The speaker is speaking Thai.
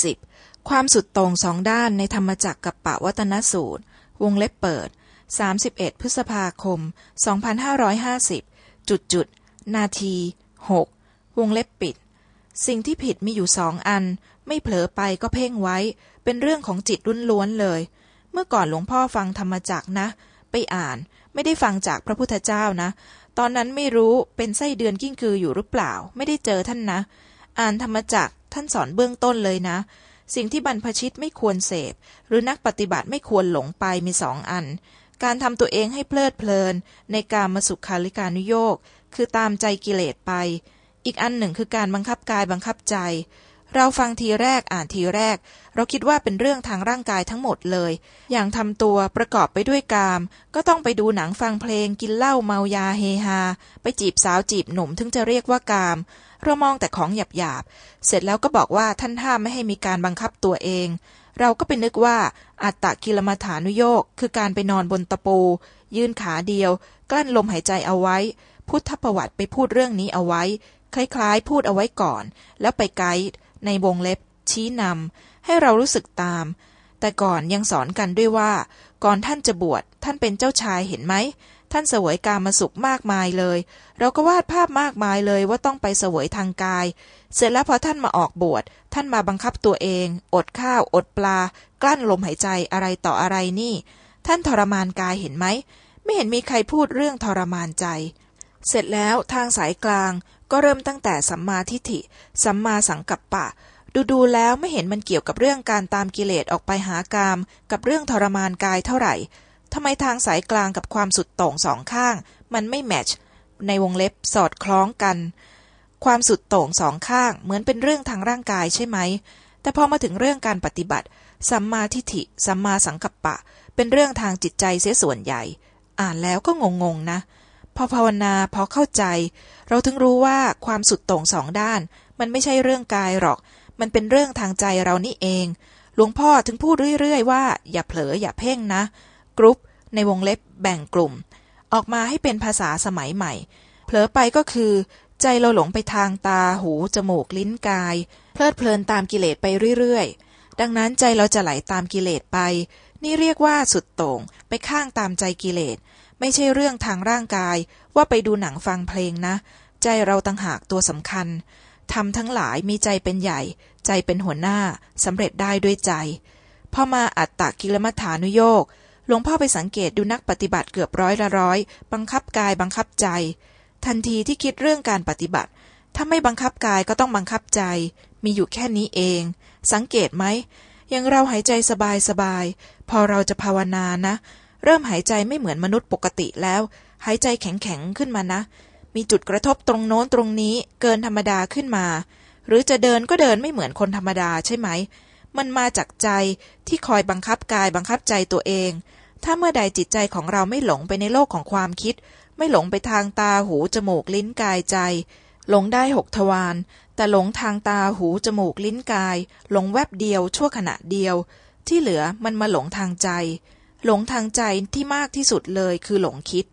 20. ความสุดต่งสองด้านในธรรมจักรกับปะวัตนสูตร วงเล็บเปิด 31 พฤษภาคม 2550 จุดจุด นาที 6 วงเล็บปิด สิ่งที่ผิดมีอยู่สองอัน ไม่เผลอไปก็เพ่งไว้ เป็นเรื่องของจิตล้วนๆเลย เมื่อก่อนหลวงพ่อฟังธรรมจักรนะ ไปอ่าน ไม่ได้ฟังจากพระพุทธเจ้านะ ตอนนั้นไม่รู้เป็นไส้เดือนกิ้งกืออยู่หรือเปล่า ไม่ได้เจอท่านนะ อ่านธรรมจักร ท่านสอนเบื้องต้นเลยนะ สิ่งที่บรรพชิตไม่ควรเสพ หรือนักปฏิบัติไม่ควรหลงไปมีสองอัน การทำตัวเองให้เพลิดเพลิน ในการมาสุขคาลิการุโยกคือตามใจกิเลสไป อีกอันหนึ่งคือการบังคับกายบังคับใจ เราฟังทีแรกอ่านทีแรก เราคิดว่าเป็นเรื่องทางร่างกายทั้งหมดเลย อย่างทำตัวประกอบไปด้วยกาม ก็ต้องไปดูหนังฟังเพลงกินเหล้าเมายาเฮฮา ไปจีบสาวจีบหนุ่มถึงจะเรียกว่ากาม เรามองแต่ของหยาบหยาบๆเสร็จแล้วก็บอกว่าท่านห้ามไม่ให้มีการบังคับตัวเอง เราก็ไปนึกว่าอัตตะกิลมัฐานุโยกคือการไปนอนบนตะปู ยื่นขาเดียว กลั้นลมหายใจเอาไว้ พุทธประวัติไปพูดเรื่องนี้เอาไว้ คล้ายๆ พูดเอาไว้ก่อน แล้วไปไกด์ ในวงเล็บ ชี้นำให้เรารู้สึกตาม แต่ก่อนยังสอนกันด้วยว่า ก่อนท่านจะบวชท่านเป็นเจ้าชายเห็นไหม ท่านเสวยกามาสุขมากมายเลย เราก็วาดภาพมากมายเลยว่าต้องไปเสวยทางกาย เสร็จแล้วพอท่านมาออกบวชท่านมาบังคับตัวเอง อดข้าว อดปลา กลั้นลมหายใจอะไรต่ออะไรนี่ ท่านทรมานกายเห็นไหมไม่เห็นมีใครพูดเรื่องทรมานใจ เสร็จแล้วทางสายกลางก็เริ่มตั้งแต่สัมมาทิฏฐิ สัมมาสังกัปปะ ดูดูๆแล้วไม่เห็นมันเกี่ยวกับเรื่องการตามกิเลสออกไปหากาม กับเรื่องทรมานกายเท่าไหร่ทำไมทางสายกลางกับความสุดโต่งสองข้าง มันไม่แมชในวงเล็บสอดคล้องกัน ความสุดโต่งสองข้างเหมือนเป็นเรื่องทางร่างกายใช่ไหม แต่พอมาถึงเรื่องการปฏิบัติ สัมมาทิฏฐิ สัมมาสังกัปปะ เป็นเรื่องทางจิตใจเสียส่วนใหญ่ อ่านแล้วก็งงๆนะ พอภาวนาพอเข้าใจ เราถึงรู้ว่าความสุดโต่งสองด้าน มันไม่ใช่เรื่องกายหรอก มันเป็นเรื่องทางใจเรานี่เอง หลวงพ่อถึงพูดเรื่อยๆว่า อย่าเผลออย่าเพ่งนะ กรุ๊ป ในวงเล็บแบ่งกลุ่ม ออกมาให้เป็นภาษาสมัยใหม่ เผลอไปก็คือ ใจเราหลงไปทางตาหู จมูกลิ้นกาย เพลิดเพลินตามกิเลสไปเรื่อยๆดังนั้นใจเราจะไหลตามกิเลสไป นี่เรียกว่าสุดโต่งไปข้างตามใจกิเลส ไม่ใช่เรื่องทางร่างกาย ว่าไปดูหนังฟังเพลงนะ ใจเราต่างหากตัวสำคัญทำทั้งหลายมีใจเป็นใหญ่ ใจเป็นหัวหน้าสำเร็จได้ด้วยใจพอมาอัตตะกิลมัฐานุโยกหลวงพ่อไปสังเกตดูนักปฏิบัติเกือบร้อยละร้อย บังคับกายบังคับใจ ทันทีที่คิดเรื่องการปฏิบัติ ถ้าไม่บังคับกายก็ต้องบังคับใจ มีอยู่แค่นี้เอง สังเกตไหมอย่างเราหายใจสบายสบาย พอเราจะภาวนานะ เริ่มหายใจไม่เหมือนมนุษย์ปกติแล้ว หายใจแข็งๆขึ้นมานะ มีจุดกระทบตรงโน้นตรงนี้เกินธรรมดาขึ้นมา หรือจะเดินก็เดินไม่เหมือนคนธรรมดาใช่ไหม มันมาจากใจที่คอยบังคับกายบังคับใจตัวเอง ถ้าเมื่อใดจิตใจของเราไม่หลงไปในโลกของความคิด ไม่หลงไปทางตาหูจมูกลิ้นกายใจ หลงได้หกทวารแต่หลงทางตาหูจมูกลิ้นกาย หลงแวบเดียวชั่วขณะเดียว ที่เหลือมันมาหลงทางใจ หลงทางใจที่มากที่สุดเลยคือหลงคิด